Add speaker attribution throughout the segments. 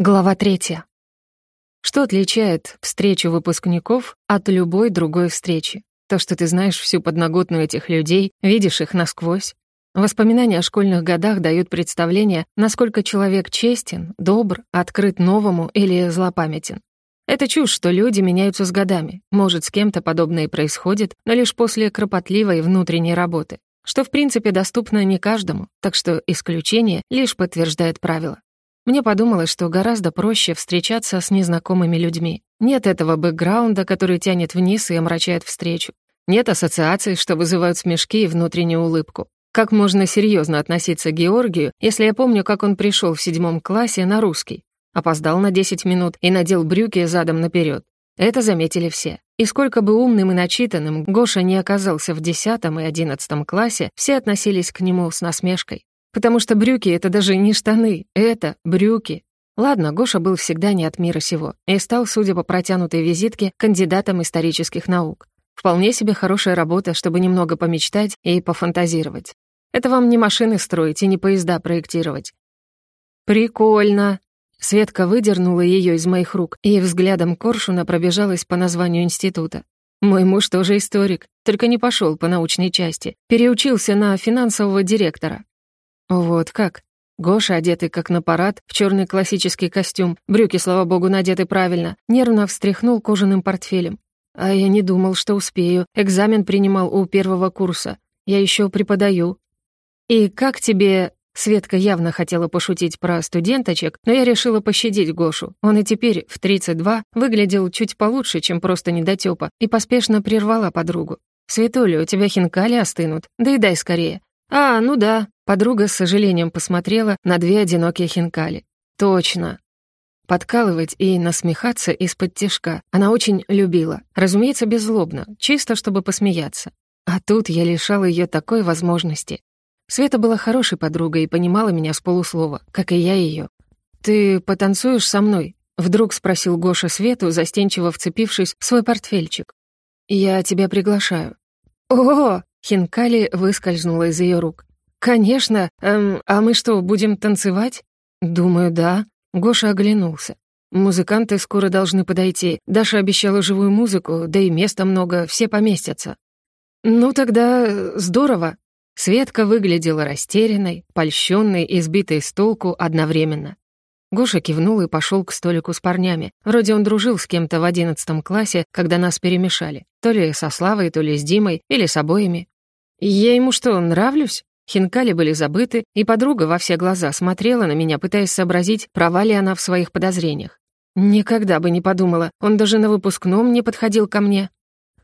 Speaker 1: Глава третья. Что отличает встречу выпускников от любой другой встречи? То, что ты знаешь всю подноготную этих людей, видишь их насквозь. Воспоминания о школьных годах дают представление, насколько человек честен, добр, открыт новому или злопамятен. Это чушь, что люди меняются с годами. Может, с кем-то подобное и происходит, но лишь после кропотливой внутренней работы, что в принципе доступно не каждому, так что исключение лишь подтверждает правило. Мне подумалось, что гораздо проще встречаться с незнакомыми людьми. Нет этого бэкграунда, который тянет вниз и омрачает встречу. Нет ассоциаций, что вызывают смешки и внутреннюю улыбку. Как можно серьезно относиться к Георгию, если я помню, как он пришел в седьмом классе на русский? Опоздал на 10 минут и надел брюки задом наперед. Это заметили все. И сколько бы умным и начитанным Гоша не оказался в десятом и одиннадцатом классе, все относились к нему с насмешкой. Потому что брюки — это даже не штаны, это брюки. Ладно, Гоша был всегда не от мира сего и стал, судя по протянутой визитке, кандидатом исторических наук. Вполне себе хорошая работа, чтобы немного помечтать и пофантазировать. Это вам не машины строить и не поезда проектировать. «Прикольно!» Светка выдернула ее из моих рук и взглядом коршуна пробежалась по названию института. Мой муж тоже историк, только не пошел по научной части, переучился на финансового директора. Вот как. Гоша, одетый как на парад, в черный классический костюм, брюки, слава богу, надеты правильно, нервно встряхнул кожаным портфелем. А я не думал, что успею. Экзамен принимал у первого курса. Я еще преподаю. И как тебе... Светка явно хотела пошутить про студенточек, но я решила пощадить Гошу. Он и теперь, в 32, выглядел чуть получше, чем просто недотёпа, и поспешно прервала подругу. «Светуля, у тебя хинкали остынут. Да и дай скорее. «А, ну да», — подруга с сожалением посмотрела на две одинокие хинкали. «Точно». Подкалывать и насмехаться из-под тишка она очень любила, разумеется, беззлобно, чисто чтобы посмеяться. А тут я лишала ее такой возможности. Света была хорошей подругой и понимала меня с полуслова, как и я ее. «Ты потанцуешь со мной?» — вдруг спросил Гоша Свету, застенчиво вцепившись в свой портфельчик. «Я тебя приглашаю». «О, Хинкали выскользнула из ее рук. «Конечно. Эм, а мы что, будем танцевать?» «Думаю, да». Гоша оглянулся. «Музыканты скоро должны подойти. Даша обещала живую музыку, да и места много, все поместятся». «Ну тогда здорово». Светка выглядела растерянной, польщенной и сбитой с толку одновременно. Гоша кивнул и пошел к столику с парнями. Вроде он дружил с кем-то в одиннадцатом классе, когда нас перемешали. То ли со Славой, то ли с Димой, или с обоими. Я ему что, нравлюсь? Хинкали были забыты, и подруга во все глаза смотрела на меня, пытаясь сообразить, права ли она в своих подозрениях. Никогда бы не подумала, он даже на выпускном не подходил ко мне.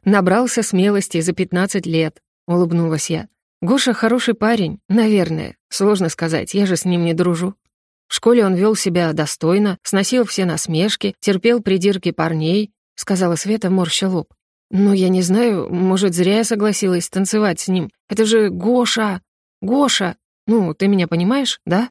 Speaker 1: Набрался смелости за пятнадцать лет, улыбнулась я. Гоша хороший парень, наверное. Сложно сказать, я же с ним не дружу. В школе он вел себя достойно, сносил все насмешки, терпел придирки парней, сказала Света, морща лоб. Но я не знаю, может, зря я согласилась танцевать с ним. Это же Гоша! Гоша! Ну, ты меня понимаешь, да?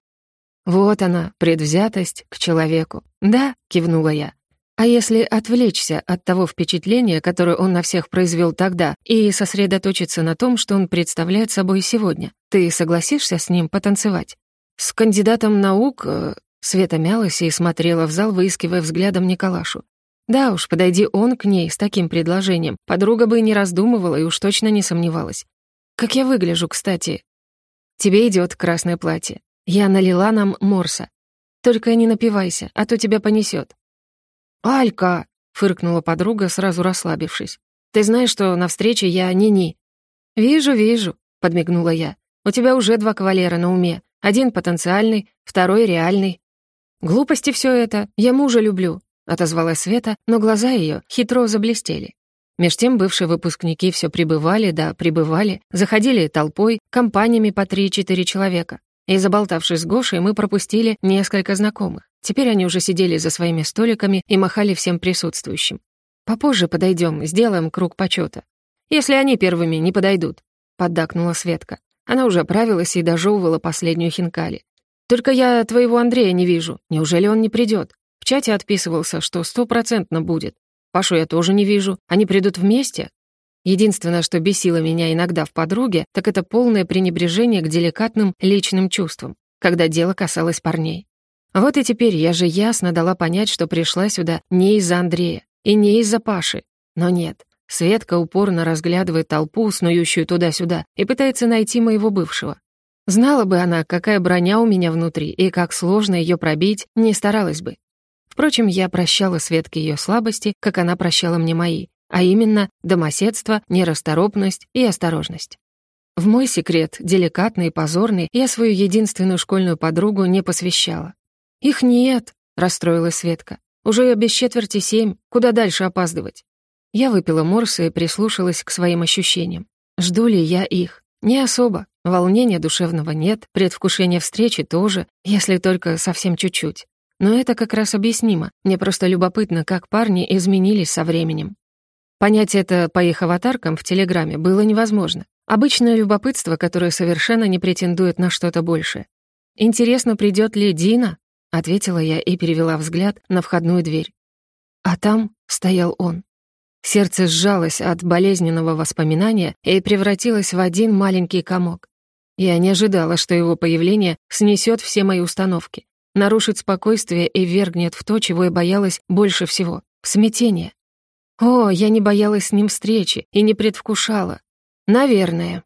Speaker 1: Вот она, предвзятость к человеку. Да, кивнула я. А если отвлечься от того впечатления, которое он на всех произвел тогда, и сосредоточиться на том, что он представляет собой сегодня, ты согласишься с ним потанцевать? С кандидатом наук э, Света мялась и смотрела в зал, выискивая взглядом Николашу. Да уж, подойди он к ней с таким предложением, подруга бы не раздумывала и уж точно не сомневалась. Как я выгляжу, кстати? Тебе идет красное платье. Я налила нам морса. Только не напивайся, а то тебя понесет. «Алька!» — фыркнула подруга, сразу расслабившись. «Ты знаешь, что на встрече я ни-ни?» «Вижу, вижу», — подмигнула я. «У тебя уже два кавалера на уме. Один потенциальный, второй реальный. Глупости все это, я мужа люблю, отозвалась Света, но глаза ее хитро заблестели. Меж тем бывшие выпускники все прибывали, да прибывали, заходили толпой, компаниями по три-четыре человека. И заболтавшись с Гошей, мы пропустили несколько знакомых. Теперь они уже сидели за своими столиками и махали всем присутствующим. «Попозже подойдем, сделаем круг почета. Если они первыми не подойдут», — поддакнула Светка. Она уже оправилась и дожевывала последнюю хинкали. «Только я твоего Андрея не вижу. Неужели он не придет? В чате отписывался, что стопроцентно будет. Пашу я тоже не вижу. Они придут вместе?» Единственное, что бесило меня иногда в подруге, так это полное пренебрежение к деликатным личным чувствам, когда дело касалось парней. Вот и теперь я же ясно дала понять, что пришла сюда не из-за Андрея и не из-за Паши. Но нет, Светка упорно разглядывает толпу, снующую туда-сюда, и пытается найти моего бывшего. Знала бы она, какая броня у меня внутри, и как сложно ее пробить, не старалась бы. Впрочем, я прощала Светке ее слабости, как она прощала мне мои, а именно домоседство, нерасторопность и осторожность. В мой секрет, деликатный и позорный, я свою единственную школьную подругу не посвящала. «Их нет», — расстроилась Светка. «Уже без четверти семь. Куда дальше опаздывать?» Я выпила морс и прислушалась к своим ощущениям. Жду ли я их? Не особо. Волнения душевного нет, предвкушения встречи тоже, если только совсем чуть-чуть. Но это как раз объяснимо. Мне просто любопытно, как парни изменились со временем. Понять это по их аватаркам в Телеграме было невозможно. Обычное любопытство, которое совершенно не претендует на что-то большее. «Интересно, придет ли Дина?» — ответила я и перевела взгляд на входную дверь. А там стоял он. Сердце сжалось от болезненного воспоминания и превратилось в один маленький комок. Я не ожидала, что его появление снесет все мои установки, нарушит спокойствие и вергнет в то, чего я боялась больше всего — в смятение. О, я не боялась с ним встречи и не предвкушала. Наверное.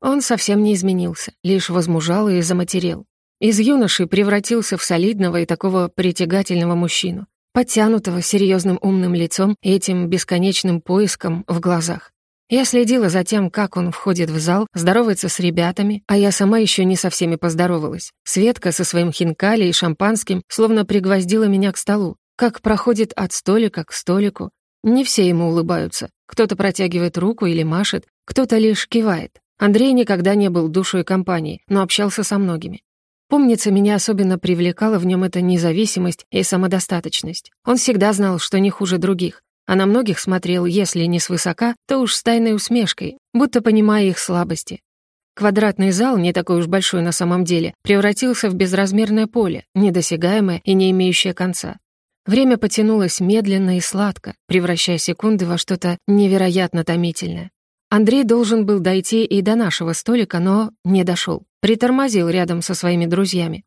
Speaker 1: Он совсем не изменился, лишь возмужал и заматерел. Из юноши превратился в солидного и такого притягательного мужчину, подтянутого серьезным умным лицом и этим бесконечным поиском в глазах. Я следила за тем, как он входит в зал, здоровается с ребятами, а я сама еще не со всеми поздоровалась. Светка со своим хинкали и шампанским словно пригвоздила меня к столу, как проходит от столика к столику, не все ему улыбаются. Кто-то протягивает руку или машет, кто-то лишь кивает. Андрей никогда не был душой компании, но общался со многими. Помнится, меня особенно привлекала в нем эта независимость и самодостаточность. Он всегда знал, что не хуже других, а на многих смотрел, если не свысока, то уж с тайной усмешкой, будто понимая их слабости. Квадратный зал, не такой уж большой на самом деле, превратился в безразмерное поле, недосягаемое и не имеющее конца. Время потянулось медленно и сладко, превращая секунды во что-то невероятно томительное. Андрей должен был дойти и до нашего столика, но не дошел. Притормозил рядом со своими друзьями.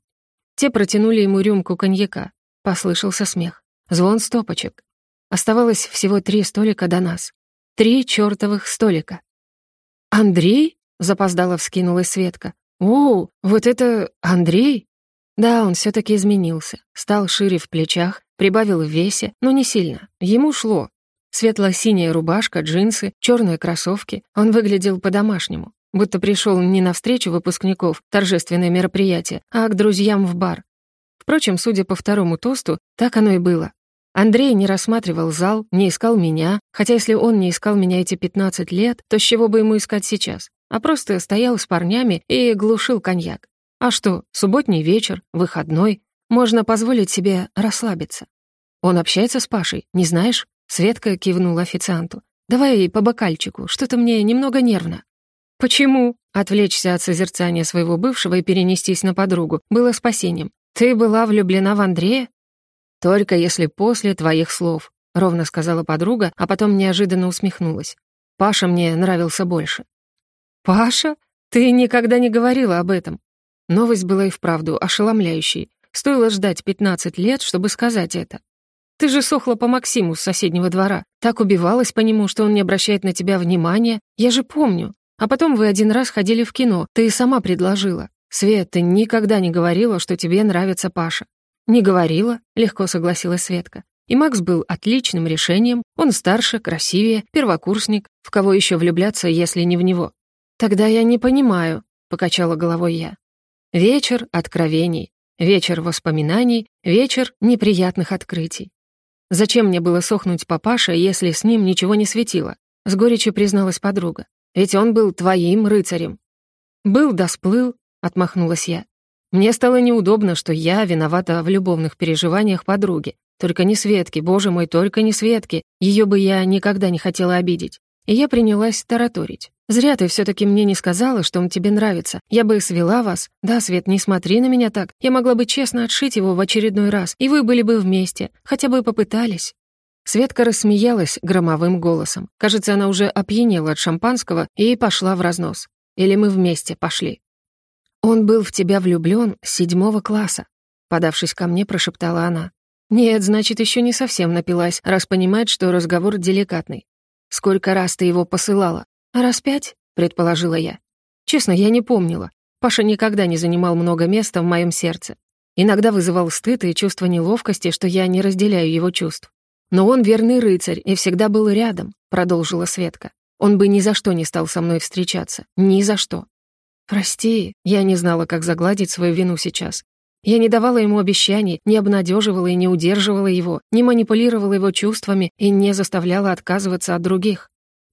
Speaker 1: Те протянули ему рюмку коньяка. Послышался смех. Звон стопочек. Оставалось всего три столика до нас. Три чертовых столика. «Андрей?» — запоздало вскинулась Светка. «О, вот это Андрей?» Да, он все таки изменился. Стал шире в плечах, Прибавил в весе, но не сильно. Ему шло. Светло-синяя рубашка, джинсы, черные кроссовки. Он выглядел по-домашнему. Будто пришел не на встречу выпускников, торжественное мероприятие, а к друзьям в бар. Впрочем, судя по второму тосту, так оно и было. Андрей не рассматривал зал, не искал меня, хотя если он не искал меня эти 15 лет, то с чего бы ему искать сейчас? А просто стоял с парнями и глушил коньяк. А что, субботний вечер, выходной, можно позволить себе расслабиться. Он общается с Пашей, не знаешь? Светка кивнула официанту. «Давай по бокальчику, что-то мне немного нервно». «Почему?» Отвлечься от созерцания своего бывшего и перенестись на подругу было спасением. «Ты была влюблена в Андрея?» «Только если после твоих слов», — ровно сказала подруга, а потом неожиданно усмехнулась. «Паша мне нравился больше». «Паша? Ты никогда не говорила об этом». Новость была и вправду ошеломляющей. Стоило ждать 15 лет, чтобы сказать это. Ты же сохла по Максиму с соседнего двора. Так убивалась по нему, что он не обращает на тебя внимания. Я же помню. А потом вы один раз ходили в кино. Ты и сама предложила. Свет, ты никогда не говорила, что тебе нравится Паша. Не говорила, легко согласилась Светка. И Макс был отличным решением. Он старше, красивее, первокурсник. В кого еще влюбляться, если не в него? Тогда я не понимаю, покачала головой я. Вечер откровений. Вечер воспоминаний, вечер неприятных открытий. Зачем мне было сохнуть папаша, если с ним ничего не светило? С горечью призналась подруга. Ведь он был твоим рыцарем. Был да сплыл, отмахнулась я. Мне стало неудобно, что я виновата в любовных переживаниях подруги. Только не Светки, боже мой, только не Светки. Ее бы я никогда не хотела обидеть. И я принялась тараторить. «Зря ты все-таки мне не сказала, что он тебе нравится. Я бы свела вас. Да, Свет, не смотри на меня так. Я могла бы честно отшить его в очередной раз, и вы были бы вместе. Хотя бы попытались». Светка рассмеялась громовым голосом. Кажется, она уже опьянела от шампанского и пошла в разнос. Или мы вместе пошли. Он был в тебя влюблен с седьмого класса. подавшись ко мне, прошептала она. «Нет, значит, еще не совсем напилась, раз понимает, что разговор деликатный. Сколько раз ты его посылала? Раз пять?» — предположила я. Честно, я не помнила. Паша никогда не занимал много места в моем сердце. Иногда вызывал стыд и чувство неловкости, что я не разделяю его чувств. «Но он верный рыцарь и всегда был рядом», — продолжила Светка. «Он бы ни за что не стал со мной встречаться. Ни за что». «Прости, я не знала, как загладить свою вину сейчас. Я не давала ему обещаний, не обнадеживала и не удерживала его, не манипулировала его чувствами и не заставляла отказываться от других.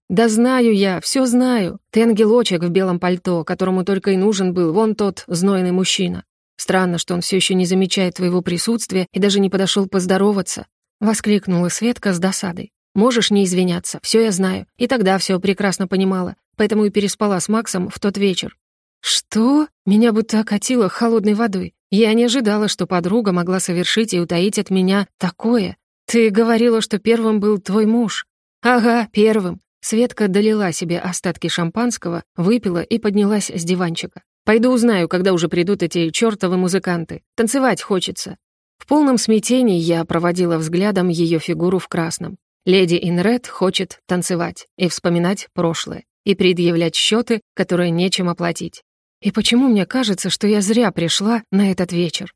Speaker 1: «Да знаю я, все знаю. Ты ангелочек в белом пальто, которому только и нужен был вон тот знойный мужчина. Странно, что он все еще не замечает твоего присутствия и даже не подошел поздороваться. Воскликнула Светка с досадой. «Можешь не извиняться, все я знаю. И тогда все прекрасно понимала, поэтому и переспала с Максом в тот вечер». «Что?» Меня будто окатило холодной водой. Я не ожидала, что подруга могла совершить и утаить от меня такое. Ты говорила, что первым был твой муж. Ага, первым. Светка долила себе остатки шампанского, выпила и поднялась с диванчика. «Пойду узнаю, когда уже придут эти чёртовы музыканты. Танцевать хочется. В полном смятении я проводила взглядом ее фигуру в красном. Леди Инред хочет танцевать и вспоминать прошлое, и предъявлять счеты, которые нечем оплатить. И почему мне кажется, что я зря пришла на этот вечер?